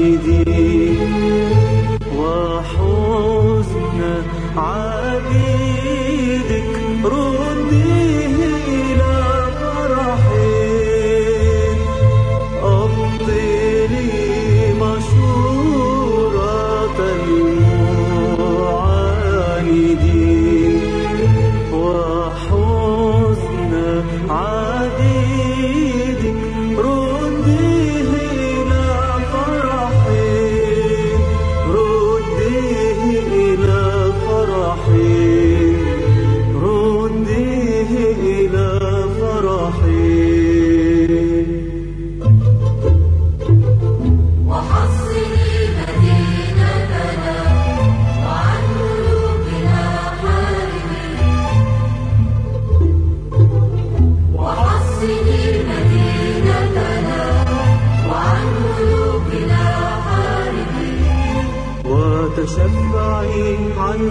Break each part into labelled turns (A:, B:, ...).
A: Didi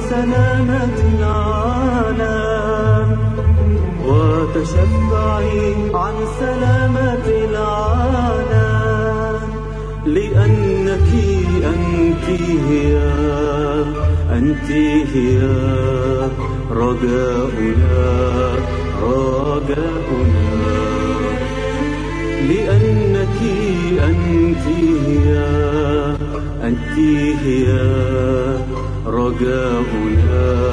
A: سلامة العالم وتشفعي عن سلامة العالم لأنك أنت هي أنت هي رجاؤنا رجاؤنا لأنك أنت هي أنت هي رجاؤنا